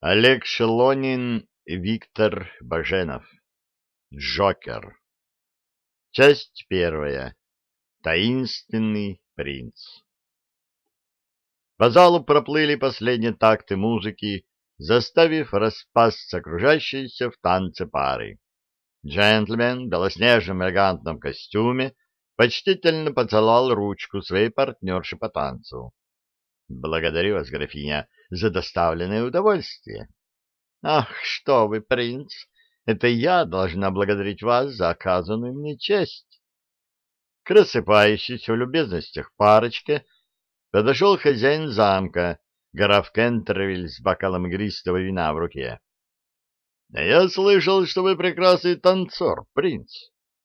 Олег Шелонин, Виктор Баженов. Джокер. Часть первая. Таинственный принц. По залу проплыли последние такты музыки, заставив распасться окружающиеся в танце пары. Джентльмен в белоснежном элегантном костюме почтительно поцеловал ручку своей партнерши по танцу. — Благодарю вас, графиня, за доставленное удовольствие. — Ах, что вы, принц! Это я должна благодарить вас за оказанную мне честь. К рассыпающейся в любезностях парочке подошел хозяин замка, граф Кентервиль с бокалом игристого вина в руке. — Я слышал, что вы прекрасный танцор, принц.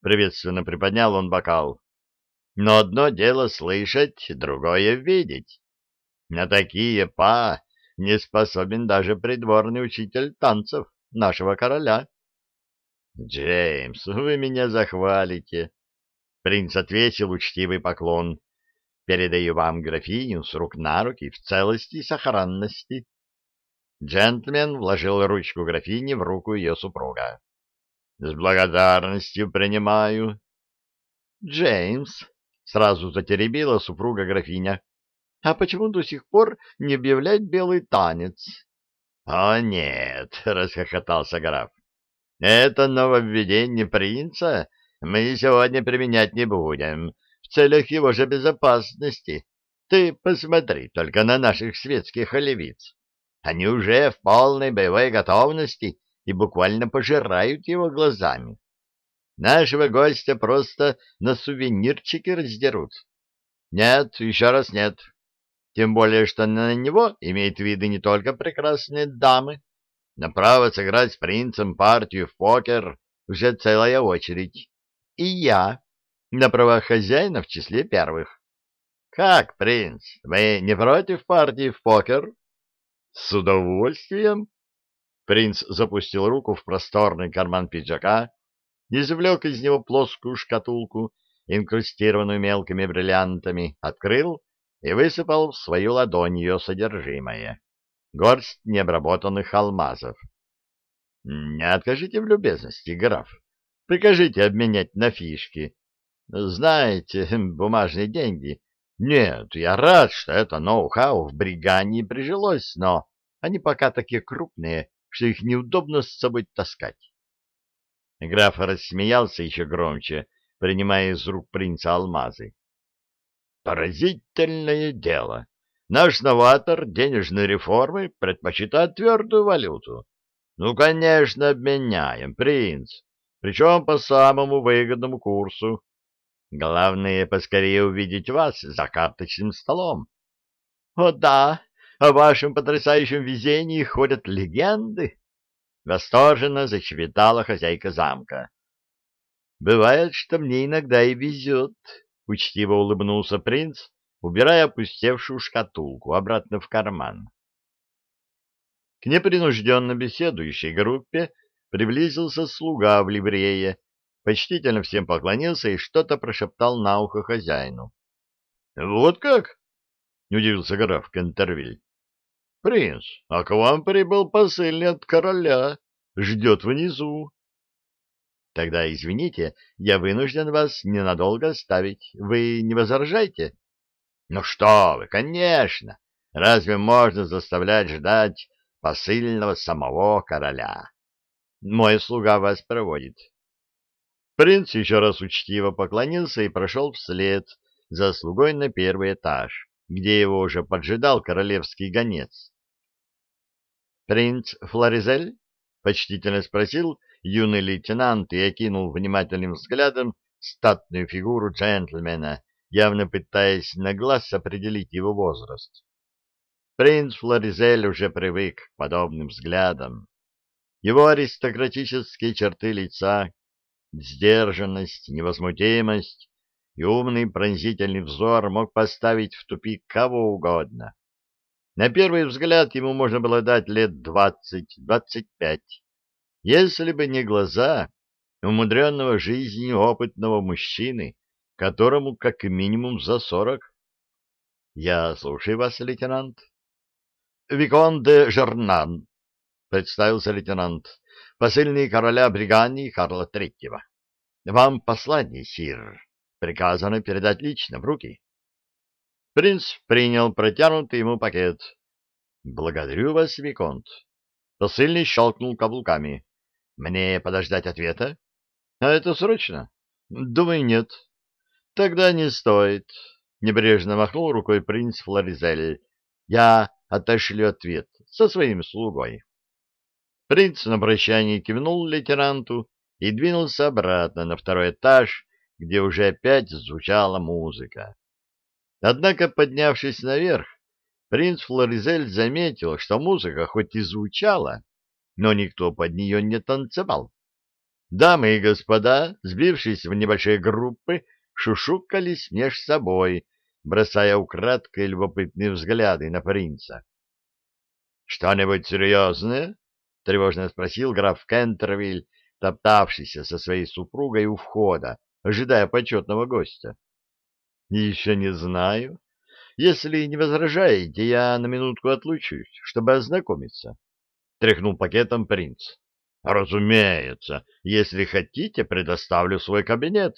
Приветственно приподнял он бокал. — Но одно дело слышать, другое — видеть. На такие па не способен даже придворный учитель танцев нашего короля. — Джеймс, вы меня захвалите. Принц ответил учтивый поклон. — Передаю вам графиню с рук на руки в целости и сохранности. Джентльмен вложил ручку графини в руку ее супруга. — С благодарностью принимаю. — Джеймс, — сразу затеребила супруга графиня, а почему до сих пор не объявлять белый танец? — О, нет, — расхохотался граф. — Это нововведение принца мы сегодня применять не будем, в целях его же безопасности. Ты посмотри только на наших светских левиц. Они уже в полной боевой готовности и буквально пожирают его глазами. Нашего гостя просто на сувенирчики раздерут. Нет, еще раз нет. Тем более, что на него имеют виды не только прекрасные дамы. На право сыграть с принцем партию в покер уже целая очередь. И я на правах хозяина в числе первых. Как, принц, вы не против партии в покер? С удовольствием. Принц запустил руку в просторный карман пиджака, извлек из него плоскую шкатулку, инкрустированную мелкими бриллиантами, открыл и высыпал в свою ладонь ее содержимое. Горсть необработанных алмазов. — Не откажите в любезности, граф. Прикажите обменять на фишки. Знаете, бумажные деньги. Нет, я рад, что это ноу-хау в Бригании прижилось, но они пока такие крупные, что их неудобно с собой таскать. Граф рассмеялся еще громче, принимая из рук принца алмазы. Поразительное дело. Наш новатор денежной реформы предпочитает твердую валюту. Ну, конечно, обменяем, принц. Причем по самому выгодному курсу. Главное, поскорее увидеть вас за карточным столом. О да, о вашем потрясающем везении ходят легенды. Восторженно зачветала хозяйка замка. Бывает, что мне иногда и везет, — учтиво улыбнулся принц, убирая опустевшую шкатулку обратно в карман. К непринужденно беседующей группе приблизился слуга в ливрее, почтительно всем поклонился и что-то прошептал на ухо хозяину. — Вот как? — удивился граф Кентервиль. — Принц, а к вам прибыл посыльный от короля, ждет внизу. Тогда, извините, я вынужден вас ненадолго оставить. Вы не возражаете? Ну что вы, конечно. Разве можно заставлять ждать посыльного самого короля? Мой слуга вас проводит. Принц еще раз учтиво поклонился и прошел вслед за слугой на первый этаж, где его уже поджидал королевский гонец. «Принц Флоризель?» — почтительно спросил юный лейтенант и окинул внимательным взглядом статную фигуру джентльмена, явно пытаясь на глаз определить его возраст. Принц Флоризель уже привык к подобным взглядам. Его аристократические черты лица, сдержанность, невозмутимость и умный пронзительный взор мог поставить в тупик кого угодно. На первый взгляд ему можно было дать лет двадцать-двадцать пять если бы не глаза умудренного жизнью опытного мужчины, которому как минимум за сорок. — Я слушаю вас, лейтенант. — Викон де Жернан, представился лейтенант, — посыльный короля Бригании Карла Третьего. Вам послание, сир. Приказано передать лично в руки. Принц принял протянутый ему пакет. — Благодарю вас, Виконт. Посыльный щелкнул каблуками. — Мне подождать ответа? — А это срочно? — Думаю, нет. — Тогда не стоит. Небрежно махнул рукой принц Флоризель. — Я отошлю ответ со своим слугой. Принц на прощание кивнул лейтенанту и двинулся обратно на второй этаж, где уже опять звучала музыка. Однако, поднявшись наверх, принц Флоризель заметил, что музыка хоть и звучала, но никто под нее не танцевал. Дамы и господа, сбившись в небольшие группы, шушукались меж собой, бросая украдкой любопытные взгляды на принца. — Что-нибудь серьезное? — тревожно спросил граф Кентервиль, топтавшийся со своей супругой у входа, ожидая почетного гостя. — Еще не знаю. Если не возражаете, я на минутку отлучусь, чтобы ознакомиться. Тряхнул пакетом принц. — Разумеется, если хотите, предоставлю свой кабинет.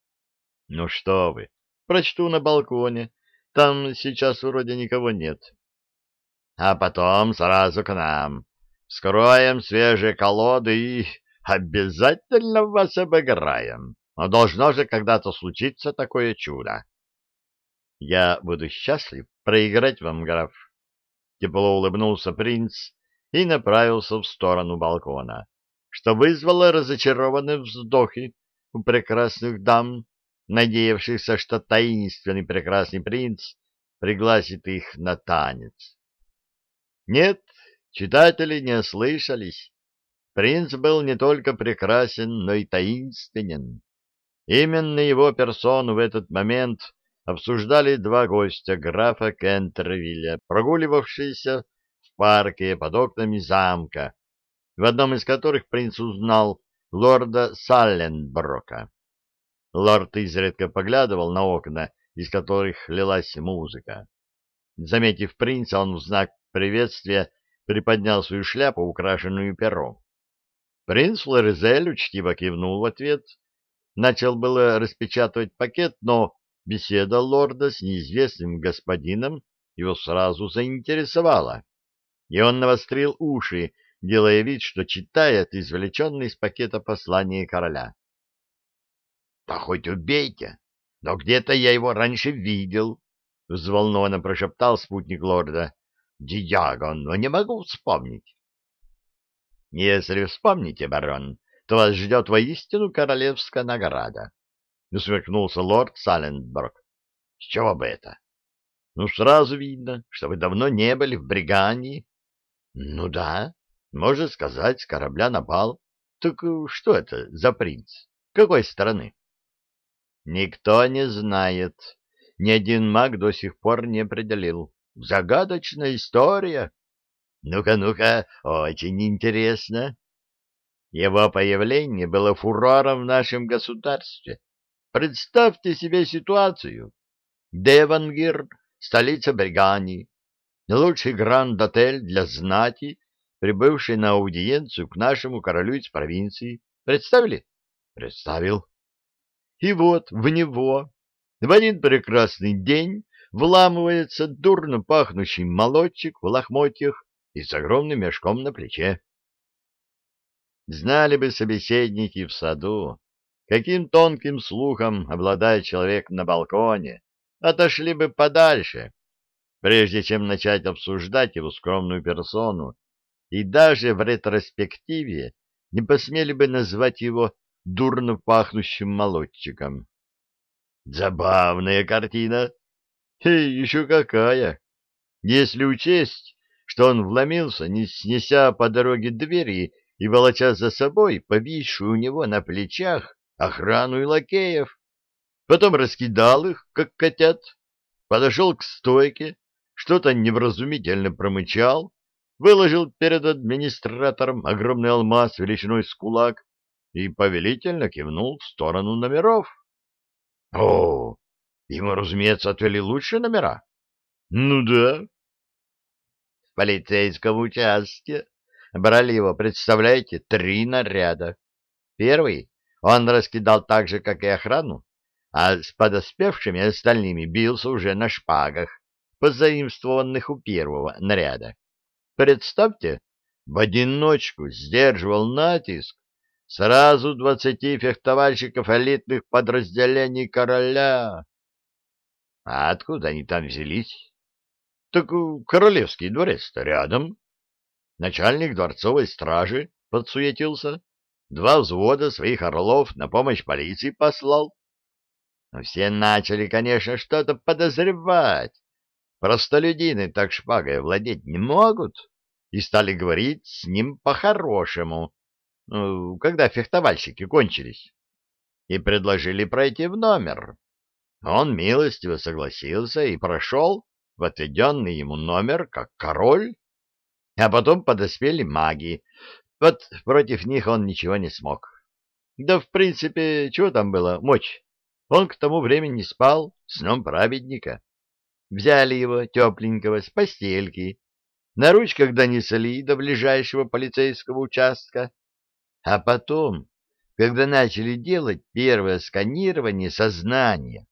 — Ну что вы, прочту на балконе. Там сейчас вроде никого нет. — А потом сразу к нам. Вскроем свежие колоды и Обязательно вас обыграем. Но должно же когда-то случиться такое чудо. Я буду счастлив проиграть вам, граф. Тепло улыбнулся принц и направился в сторону балкона, что вызвало разочарованные вздохи у прекрасных дам, надеявшихся, что таинственный прекрасный принц пригласит их на танец. Нет, читатели не ослышались. Принц был не только прекрасен, но и таинственен. Именно его персону в этот момент обсуждали два гостя графа Кентервилля, прогуливавшиеся парке под окнами замка, в одном из которых принц узнал лорда Салленброка. Лорд изредка поглядывал на окна, из которых лилась музыка. Заметив принца, он в знак приветствия приподнял свою шляпу, украшенную пером. Принц Лорезель учтиво кивнул в ответ. Начал было распечатывать пакет, но беседа лорда с неизвестным господином его сразу заинтересовала, и он навострил уши, делая вид, что читает извлеченный из пакета послание короля. — Да хоть убейте, но где-то я его раньше видел, — взволнованно прошептал спутник лорда. — Диаго, но не могу вспомнить. Если вспомните, барон, то вас ждет воистину королевская награда. — усмехнулся лорд Саленберг. — С чего бы это? — Ну, сразу видно, что вы давно не были в Бригании. — Ну да, можно сказать, с корабля напал. Так что это за принц? Какой страны? — Никто не знает. Ни один маг до сих пор не определил. Загадочная история. Ну-ка, ну-ка, очень интересно. Его появление было фурором в нашем государстве. Представьте себе ситуацию. Девангир, столица Бригании, лучший гранд-отель для знати, прибывший на аудиенцию к нашему королю из провинции. Представили? Представил. И вот в него в один прекрасный день вламывается дурно пахнущий молодчик в лохмотьях и с огромным мешком на плече. Знали бы собеседники в саду, каким тонким слухом обладает человек на балконе, отошли бы подальше, прежде чем начать обсуждать его скромную персону, и даже в ретроспективе не посмели бы назвать его дурно пахнущим молодчиком. Забавная картина. И еще какая! Если учесть, что он вломился, не снеся по дороге двери и волоча за собой повисшую у него на плечах охрану и лакеев. Потом раскидал их, как котят, подошел к стойке, что-то невразумительно промычал, выложил перед администратором огромный алмаз величиной с кулак и повелительно кивнул в сторону номеров. О, ему, разумеется, отвели лучшие номера. Ну да, полицейском участке Брали его, представляете, три наряда. Первый он раскидал так же, как и охрану, а с подоспевшими остальными бился уже на шпагах, позаимствованных у первого наряда. Представьте, в одиночку сдерживал натиск сразу двадцати фехтовальщиков элитных подразделений короля. А откуда они там взялись? Так королевский дворец-то рядом. Начальник дворцовой стражи подсуетился, два взвода своих орлов на помощь полиции послал. Но все начали, конечно, что-то подозревать. Простолюдины так шпагой владеть не могут и стали говорить с ним по-хорошему, ну, когда фехтовальщики кончились, и предложили пройти в номер. Он милостиво согласился и прошел в отведенный ему номер как король, а потом подоспели маги. Вот против них он ничего не смог. Да, в принципе, чего там было мочь? Он к тому времени спал сном праведника. Взяли его тепленького с постельки, на ручках донесли до ближайшего полицейского участка, а потом, когда начали делать первое сканирование сознания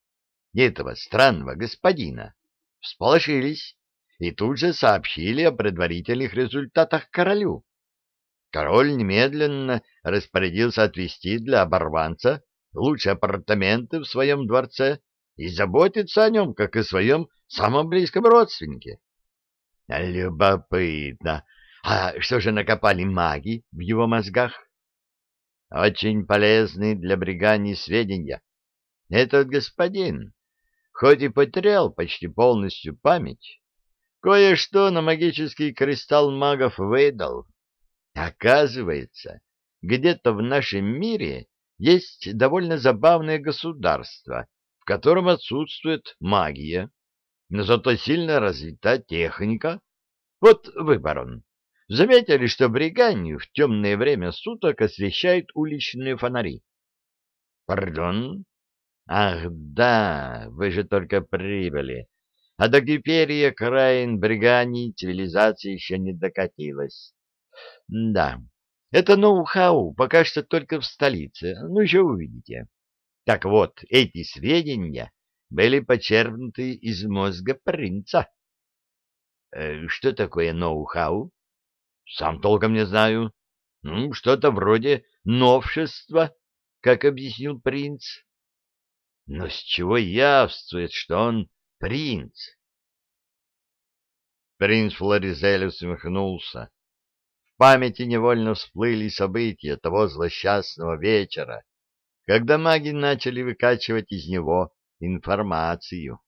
этого странного господина, всполошились и тут же сообщили о предварительных результатах королю. Король немедленно распорядился отвести для оборванца лучшие апартаменты в своем дворце и заботиться о нем, как и своем самом близком родственнике. Любопытно. А что же накопали маги в его мозгах? Очень полезны для бригани сведения. Этот господин, хоть и потерял почти полностью память, кое-что на магический кристалл магов выдал. Оказывается, где-то в нашем мире есть довольно забавное государство, котором отсутствует магия но зато сильно развита техника. Вот вы, барон, заметили, что Бриганию в темное время суток освещают уличные фонари? Пардон? Ах, да, вы же только прибыли. А до Гиперии краин Бригании цивилизация еще не докатилась. Да, это ноу-хау пока что только в столице, ну еще увидите. Так вот, эти сведения были почерпнуты из мозга принца. Э, что такое ноу-хау? Сам толком не знаю. Ну, что-то вроде новшества, как объяснил принц. Но с чего явствует, что он принц? Принц Флоризель усмехнулся. В памяти невольно всплыли события того злосчастного вечера, когда маги начали выкачивать из него информацию.